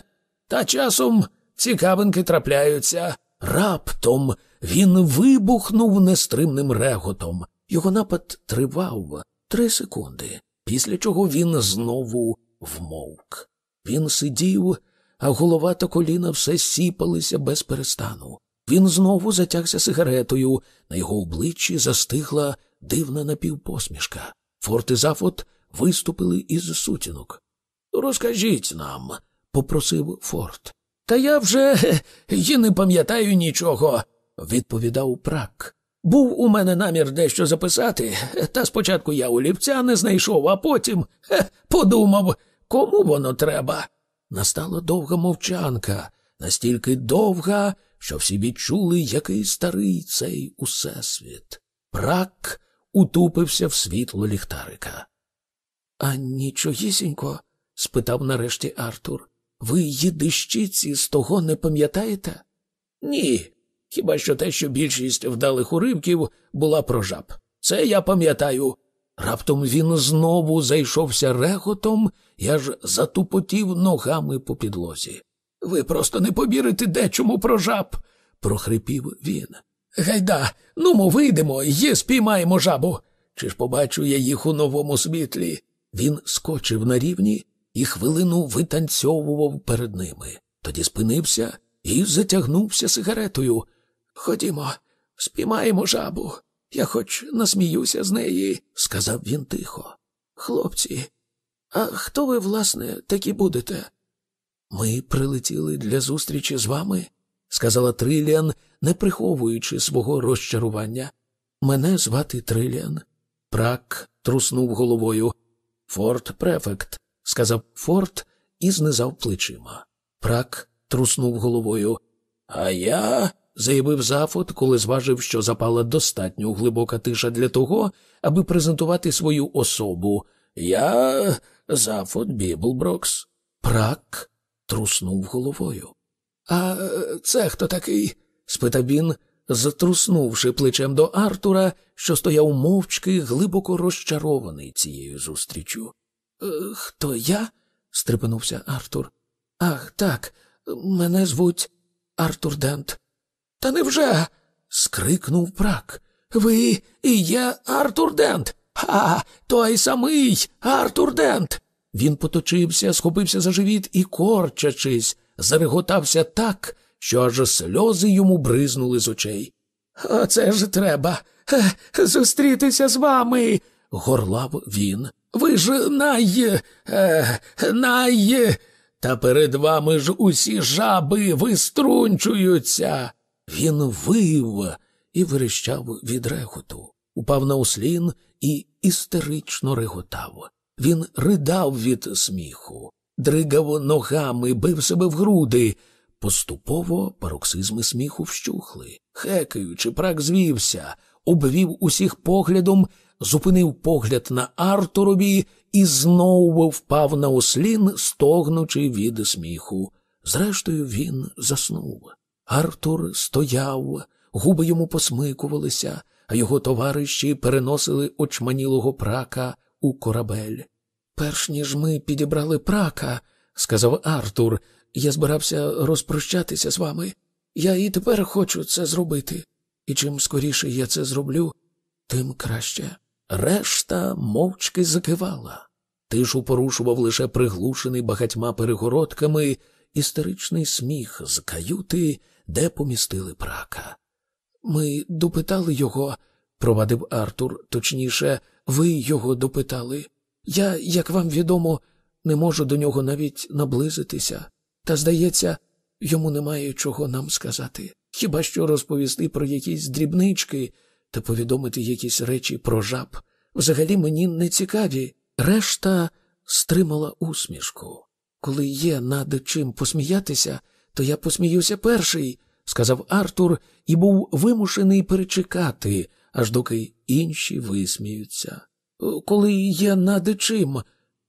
Та часом цікавинки трапляються. Раптом він вибухнув нестримним реготом. Його напад тривав три секунди, після чого він знову вмовк. Він сидів, а голова та коліна все сіпалися без перестану. Він знову затягся сигаретою, на його обличчі застигла дивна напівпосмішка. Форт і Зафот виступили із сутінок. Розкажіть нам, попросив Форт. Та я вже й не пам'ятаю нічого, відповідав прак. Був у мене намір дещо записати, та спочатку я олівця не знайшов, а потім хе, подумав, кому воно треба. Настала довга мовчанка, настільки довга, що всі відчули, який старий цей усесвіт. Прак утупився в світло ліхтарика. А нічогісінько? спитав нарешті Артур. Ви їдищиці з того не пам'ятаєте? Ні. Хіба що те, що більшість вдалих уривків була про жаб. Це я пам'ятаю. Раптом він знову зайшовся реготом і аж затупотів ногами по підлозі. Ви просто не повірите дечому про жаб, прохрипів він. Гайда, ну ми вийдемо і спіймаємо жабу. Чи ж побачу я їх у новому світлі? Він скочив на рівні і хвилину витанцьовував перед ними. Тоді спинився і затягнувся сигаретою. Ходімо, спіймаємо жабу. Я хоч насміюся з неї, сказав він тихо. Хлопці, а хто ви, власне, такі будете? Ми прилетіли для зустрічі з вами, сказала Триліан, не приховуючи свого розчарування. Мене звати Триліан. Прак труснув головою. Форт префект, сказав Форт і знизав плечима. Прак труснув головою. А я, заявив Зафот, коли зважив, що запала достатньо глибока тиша для того, аби презентувати свою особу. Я Зафот Біблброкс. Прак труснув головою. А це хто такий? спитав він, затруснувши плечем до Артура, що стояв мовчки, глибоко розчарований цією зустрічю. «Е, хто я? стрепенувся Артур. Ах, так, мене звуть Артур Дент. Та невже? скрикнув прак. Ви і є Артур Дент. Ха, той самий Артур Дент. Він поточився, схопився за живіт і, корчачись, зареготався так, що аж сльози йому бризнули з очей. Оце ж треба зустрітися з вами, горлав він. Ви ж най. Е, най. Та перед вами ж усі жаби виструнчуються. Він вив і верещав від реготу, упав на услін і істерично реготав. Він ридав від сміху, дригав ногами, бив себе в груди. Поступово пароксизми сміху вщухли. Хекаючи, прак звівся, обвів усіх поглядом, зупинив погляд на Артурові і знову впав на ослін, стогнучи від сміху. Зрештою, він заснув. Артур стояв, губи йому посмикувалися, а його товариші переносили очманілого прака у корабель. Перш ніж ми підібрали прака, сказав Артур, я збирався розпрощатися з вами. Я і тепер хочу це зробити, і чим скоріше я це зроблю, тим краще. Решта мовчки закивала. Тишу порушував лише приглушений багатьма перегородками істеричний сміх з каюти, де помістили прака. Ми допитали його, провадив Артур, точніше, ви його допитали. Я, як вам відомо, не можу до нього навіть наблизитися, та, здається, йому немає чого нам сказати. Хіба що розповісти про якісь дрібнички та повідомити якісь речі про жаб. Взагалі мені не цікаві. Решта стримала усмішку. Коли є над чим посміятися, то я посміюся перший, сказав Артур і був вимушений перечекати, аж доки інші висміються. Коли є над чим,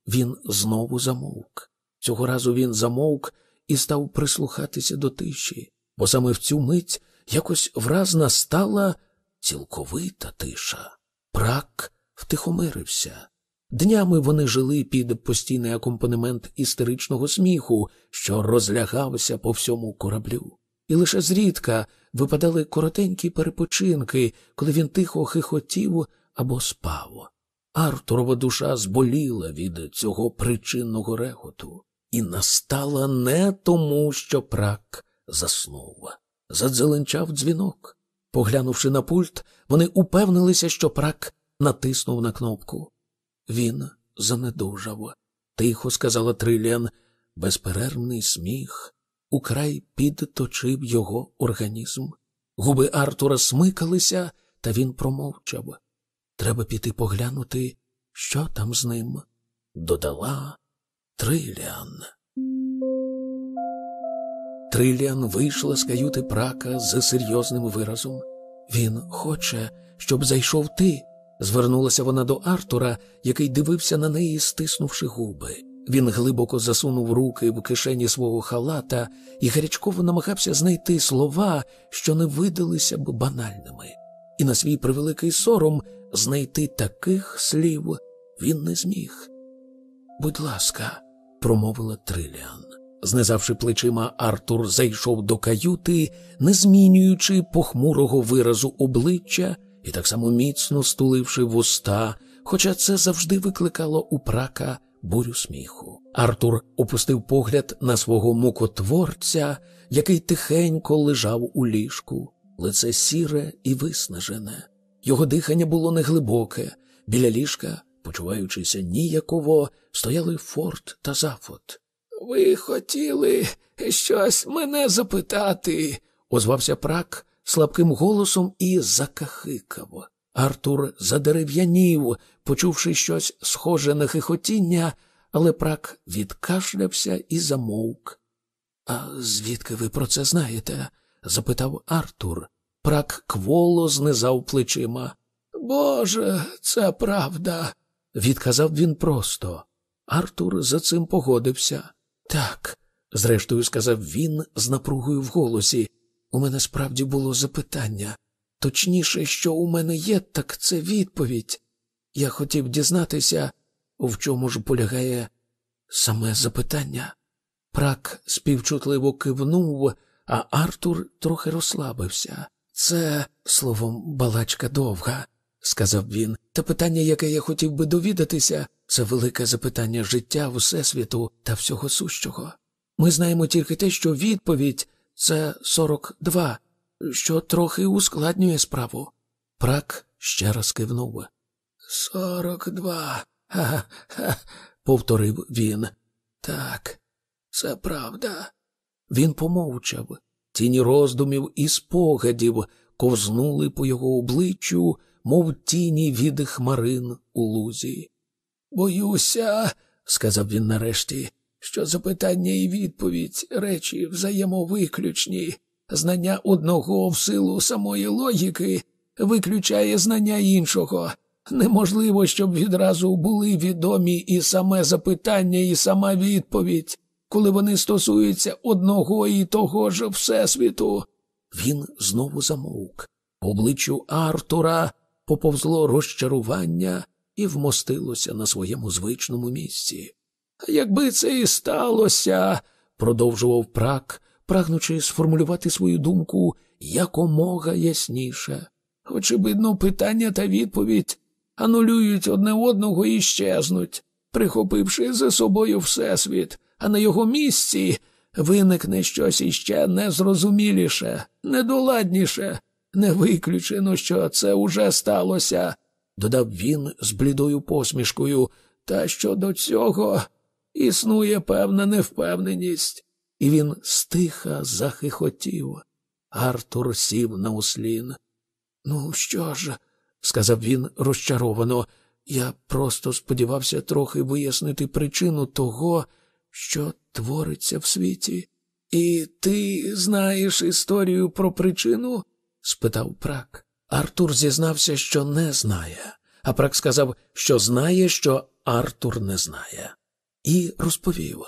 він знову замовк. Цього разу він замовк і став прислухатися до тиші, бо саме в цю мить якось враз настала цілковита тиша. Прак втихомирився. Днями вони жили під постійний акомпанемент істеричного сміху, що розлягався по всьому кораблю. І лише зрідка випадали коротенькі перепочинки, коли він тихо хихотів або спав. Артурова душа зболіла від цього причинного реготу, і настала не тому, що прак заснув. Задзеленчав дзвінок. Поглянувши на пульт, вони упевнилися, що прак натиснув на кнопку. Він занедужав, тихо сказала Триліан, безперервний сміх украй підточив його організм. Губи Артура смикалися, та він промовчав. Треба піти поглянути, що там з ним, додала Триліан. Триліан вийшла з каюти прака з серйозним виразом. Він хоче, щоб зайшов ти, звернулася вона до Артура, який дивився на неї, стиснувши губи. Він глибоко засунув руки в кишені свого халата і гарячково намагався знайти слова, що не видалися б банальними. І на свій превеликий сором знайти таких слів він не зміг. Будь ласка, промовила Триліан. Знизавши плечима, Артур зайшов до каюти, не змінюючи похмурого виразу обличчя і так само міцно стуливши вуста, хоча це завжди викликало у прака бурю сміху. Артур опустив погляд на свого мукотворця, який тихенько лежав у ліжку, лице сіре і виснажене. Його дихання було неглибоке. Біля ліжка, почуваючися ніяково, стояли Форт та Зафот. Ви хотіли щось мене запитати, озвався прак слабким голосом і закахикав. Артур задерев'янів, почувши щось схоже на хихотіння, але прак відкашлявся і замовк. А звідки ви про це знаєте? запитав Артур. Прак кволо знизав плечима. Боже, це правда, відказав він просто. Артур за цим погодився. Так, зрештою сказав він з напругою в голосі. У мене справді було запитання. Точніше, що у мене є, так це відповідь. Я хотів дізнатися, в чому ж полягає саме запитання. Прак співчутливо кивнув, а Артур трохи розслабився. Це, словом, балачка довга, сказав він. Та питання, яке я хотів би довідатися, це велике запитання життя, всесвіту та всього сущого. Ми знаємо тільки те, що відповідь це 42, що трохи ускладнює справу. Прак ще раз кивнув. Сорок два. Повторив він. Так, це правда. Він помовчав. Тіні роздумів і спогадів ковзнули по його обличчю, мов тіні від хмарин у лузі. Боюся, сказав він нарешті, що запитання і відповідь речі взаємовиключні. Знання одного в силу самої логіки виключає знання іншого. Неможливо, щоб відразу були відомі і саме запитання, і сама відповідь, коли вони стосуються одного і того ж Всесвіту. Він знову замовк. Обличчю Артура поповзло розчарування і вмостилося на своєму звичному місці. Якби це і сталося, продовжував прак, прагнучи сформулювати свою думку якомога ясніше. Очевидно, питання та відповідь анулюють одне одного і щезнуть, прихопивши за собою Всесвіт, а на його місці виникне щось іще незрозуміліше, недоладніше. Не виключено, що це уже сталося, додав він з блідою посмішкою, та щодо цього існує певна невпевненість, і він стиха захихотів. Артур сів на услін. Ну, що ж, сказав він розчаровано, я просто сподівався трохи вияснити причину того, що твориться в світі. І ти знаєш історію про причину? спитав прак. Артур зізнався, що не знає, а прак сказав, що знає, що Артур не знає, і розповів.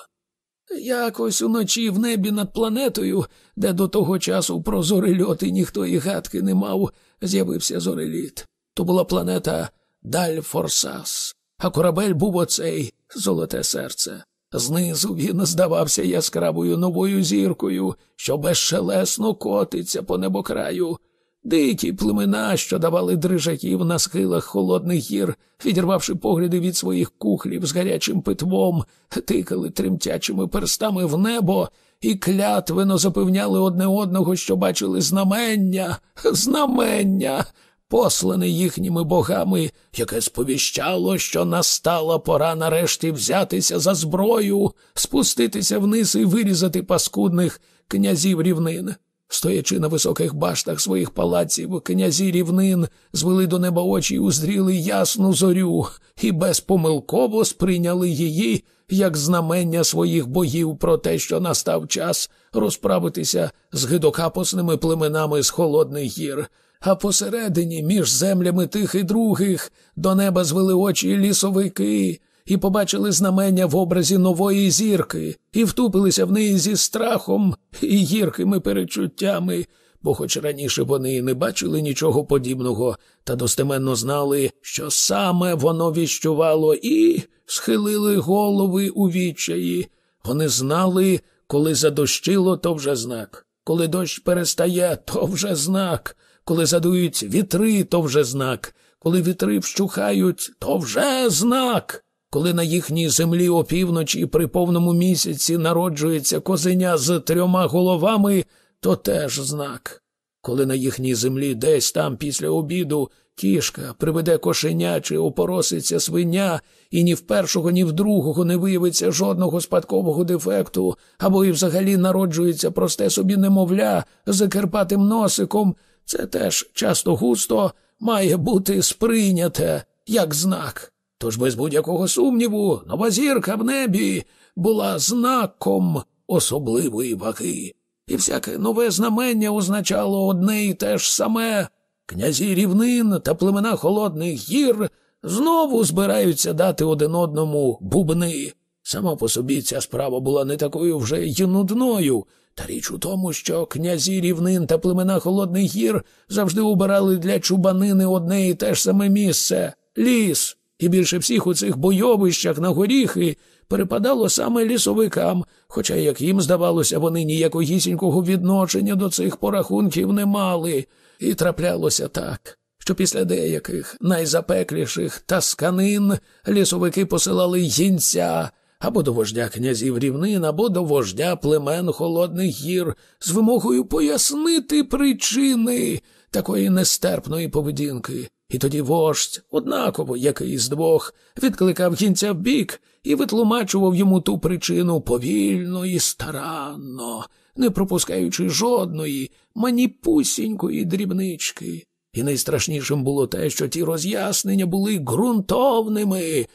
Якось уночі в небі над планетою, де до того часу про зорельоти ніхто і гадки не мав, з'явився зореліт. То була планета Дальфорсас, а корабель був оцей золоте серце. Знизу він здавався яскравою новою зіркою, що безшелесно котиться по небокраю. Дикі племена, що давали дрижаків на схилах холодних гір, відірвавши погляди від своїх кухлів з гарячим питвом, тикали тремтячими перстами в небо і клятвено запевняли одне одного, що бачили знамення, знамення, послане їхніми богами, яке сповіщало, що настала пора нарешті взятися за зброю, спуститися вниз і вирізати паскудних князів рівнин. Стоячи на високих баштах своїх палаців, князі рівнин звели до неба очі і уздріли ясну зорю і безпомилково сприйняли її як знамення своїх богів про те, що настав час розправитися з гидокапосними племенами з холодних гір. А посередині, між землями тих і других, до неба звели очі лісовики, і побачили знамення в образі нової зірки, і втупилися в неї зі страхом і гіркими перечуттями, бо, хоч раніше вони і не бачили нічого подібного, та достеменно знали, що саме воно віщувало, і схилили голови у відчаї. Вони знали, коли задощило, то вже знак, коли дощ перестає, то вже знак, коли задують вітри, то вже знак, коли вітри вщухають, то вже знак. Коли на їхній землі опівночі при повному місяці народжується козеня з трьома головами, то теж знак. Коли на їхній землі десь там після обіду кішка приведе кошеня чи опороситься свиня, і ні в першого, ні в другого не виявиться жодного спадкового дефекту, або і взагалі народжується просте собі немовля з керпатим носиком, це теж часто густо має бути сприйняте як знак. Тож без будь-якого сумніву нова зірка в небі була знаком особливої ваги, і всяке нове знамення означало одне і те ж саме князі рівнин та племена холодних гір знову збираються дати один одному бубни. Сама по собі ця справа була не такою вже й нудною, та річ у тому, що князі рівнин та племена холодних гір завжди обирали для чубанини одне і те ж саме місце ліс. І більше всіх у цих бойовищах на горіхи перепадало саме лісовикам, хоча, як їм здавалося, вони ніякогісінького відношення до цих порахунків не мали, і траплялося так, що після деяких найзапекліших тасканин лісовики посилали їнця або до вождя князів рівнин, або до вождя племен холодних гір з вимогою пояснити причини такої нестерпної поведінки. І тоді вождь, однаково який з двох, відкликав кінця в бік і витлумачував йому ту причину повільно і старанно, не пропускаючи жодної маніпусінької дрібнички. І найстрашнішим було те, що ті роз'яснення були ґрунтовними,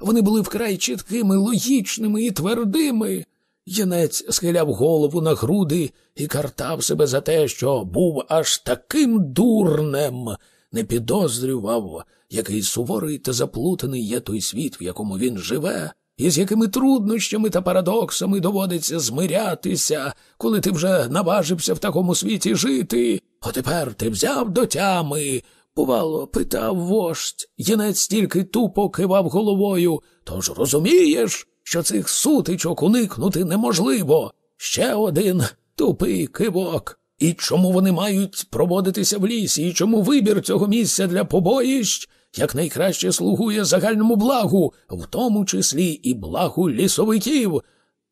вони були вкрай чіткими, логічними і твердими. Єнець схиляв голову на груди і картав себе за те, що був аж таким дурнем, не підозрював, який суворий та заплутаний є той світ, в якому він живе, і з якими труднощами та парадоксами доводиться змирятися, коли ти вже наважився в такому світі жити. А тепер ти взяв до тями, Бувало, питав вождь, єнець тільки тупо кивав головою. Тож розумієш, що цих сутичок уникнути неможливо. Ще один тупий кивок. І чому вони мають проводитися в лісі, і чому вибір цього місця для побоїщ якнайкраще слугує загальному благу, в тому числі і благу лісовиків.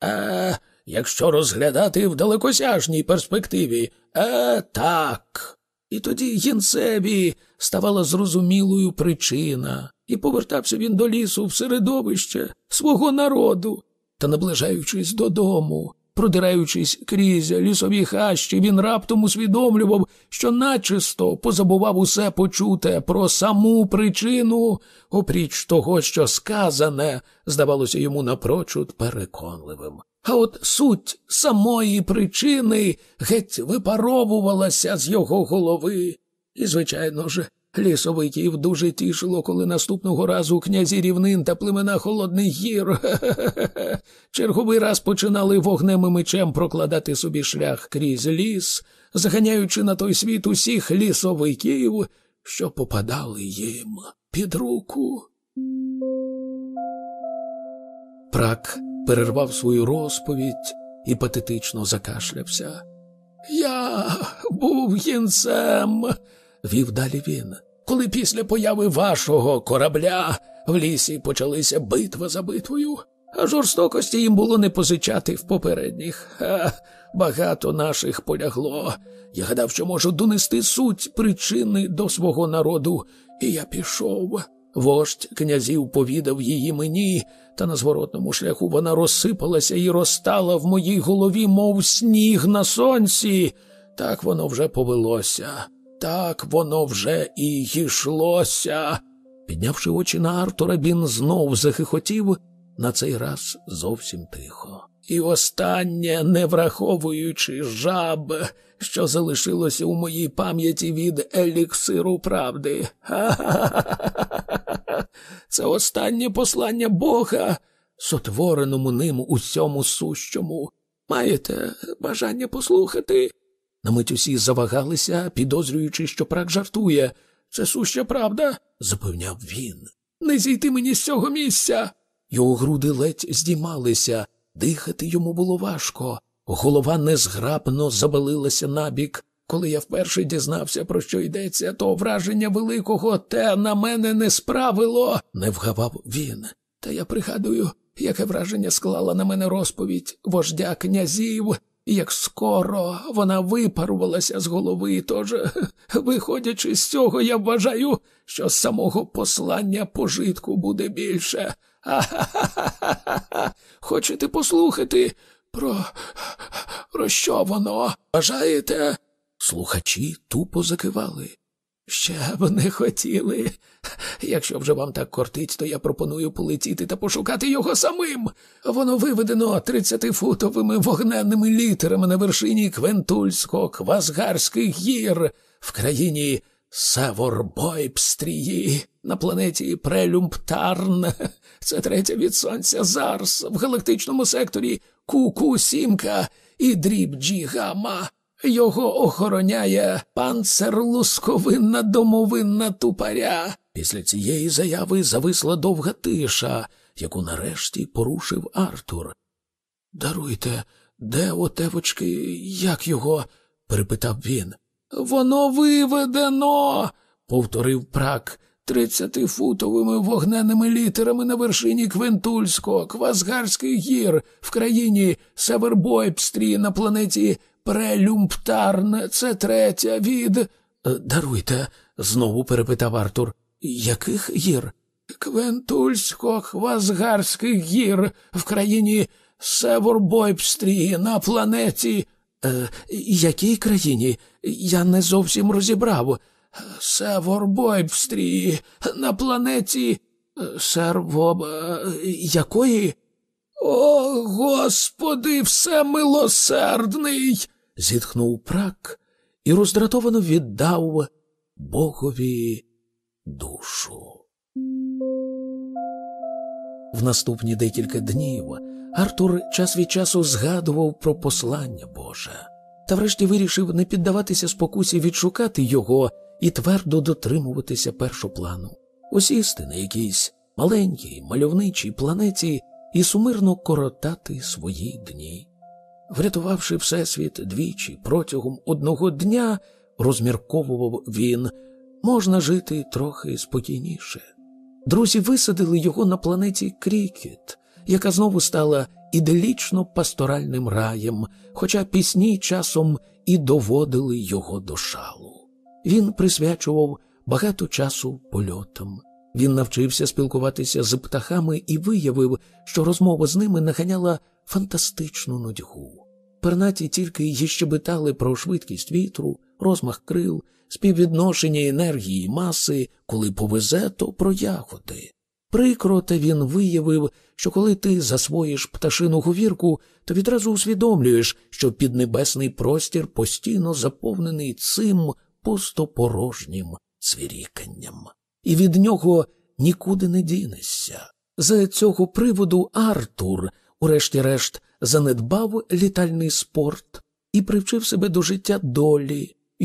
Е, якщо розглядати в далекосяжній перспективі, е, так. І тоді Єнцеві ставала зрозумілою причина, і повертався він до лісу в середовище свого народу та, наближаючись додому, Продираючись крізь лісові хащі, він раптом усвідомлював, що начисто позабував усе почуте про саму причину, опріч того, що сказане, здавалося йому напрочуд переконливим. А от суть самої причини геть випаровувалася з його голови. І, звичайно ж, лісовиків дуже тішило, коли наступного разу князі рівнин та племена Холодних гір черговий раз починали вогнем і мечем прокладати собі шлях крізь ліс, заганяючи на той світ усіх лісовиків, що попадали їм під руку. Прак перервав свою розповідь і патетично закашлявся. Я був кінцем, вів далі він. Коли після появи вашого корабля в лісі почалися битва за битвою, а жорстокості їм було не позичати в попередніх. Ха, багато наших полягло. Я гадав, що можу донести суть причини до свого народу, і я пішов. Вождь князів повідав її мені, та на зворотному шляху вона розсипалася і розтала в моїй голові, мов сніг на сонці. Так воно вже повелося, так воно вже і йшлося. Піднявши очі на Артура, він знов захихотів, на цей раз зовсім тихо. І останнє, не враховуючи жаб, що залишилося у моїй пам'яті від еліксиру правди. Це останнє послання Бога, сотвореному ним усьому сущому. Маєте бажання послухати? На мить усі завагалися, підозрюючи, що прак жартує. Це суща правда, запевняв він. Не зійти мені з цього місця. Його груди ледь здіймалися, дихати йому було важко. Голова незграбно забалилася набік. Коли я вперше дізнався, про що йдеться, то враження великого те на мене не справило, не вгавав він. Та я пригадую, яке враження склала на мене розповідь вождя князів, як скоро вона випарувалася з голови. Тож, виходячи з цього, я вважаю, що з самого послання пожитку буде більше. Хочете послухати? Про про що воно? Бажаєте? Слухачі тупо закивали. Ще б не хотіли. Якщо вже вам так кортить, то я пропоную полетіти та пошукати його самим. Воно виведено тридцятифутовими вогненними літерами на вершині Квентульсько-Квазгарських гір в країні Саворбойпстрії на планеті Прелюмптарн. Це третя від сонця Зарс в галактичному секторі Куку Сімка і дріб Джігама. Його охороняє панцерлусковинна домовинна тупаря. Після цієї заяви зависла довга тиша, яку нарешті порушив Артур. Даруйте, де отевочки, як його? перепитав він. Воно виведено, повторив прак тридцятифутовими вогненими літерами на вершині Квентульського, Квазгарських гір в країні Севербойпстрі на планеті Прелюмптарн. Це третя від. «Е, даруйте, знову перепитав Артур. Яких гір? Квентульсько-Хвазгарських гір в країні Севербойпстрі на планеті. Е, Якій країні? Я не зовсім розібрав. Севорбойбстрі на планеті Сервоб... якої? О, Господи, всемилосердний. Зітхнув прак і роздратовано віддав Богові душу. В наступні декілька днів Артур час від часу згадував про послання Боже, та врешті вирішив не піддаватися спокусі відшукати його і твердо дотримуватися першоплану, осісти на якійсь маленькій мальовничій планеті і сумирно коротати свої дні. Врятувавши Всесвіт двічі протягом одного дня, розмірковував він, можна жити трохи спокійніше. Друзі висадили його на планеті Крікет, яка знову стала іделічно пасторальним раєм, хоча пісні часом і доводили його до шалу. Він присвячував багато часу польотам. Він навчився спілкуватися з птахами і виявив, що розмова з ними наганяла фантастичну нудьгу. Пернаті тільки й щебетали про швидкість вітру, розмах крил, співвідношення енергії маси, коли повезе, то про ягоди. Прикро, та він виявив, що коли ти засвоїш пташину говірку, то відразу усвідомлюєш, що піднебесний простір постійно заповнений цим пустопорожнім цвіріканням, і від нього нікуди не дінешся. За цього приводу Артур, урешті-решт, занедбав літальний спорт і привчив себе до життя долі,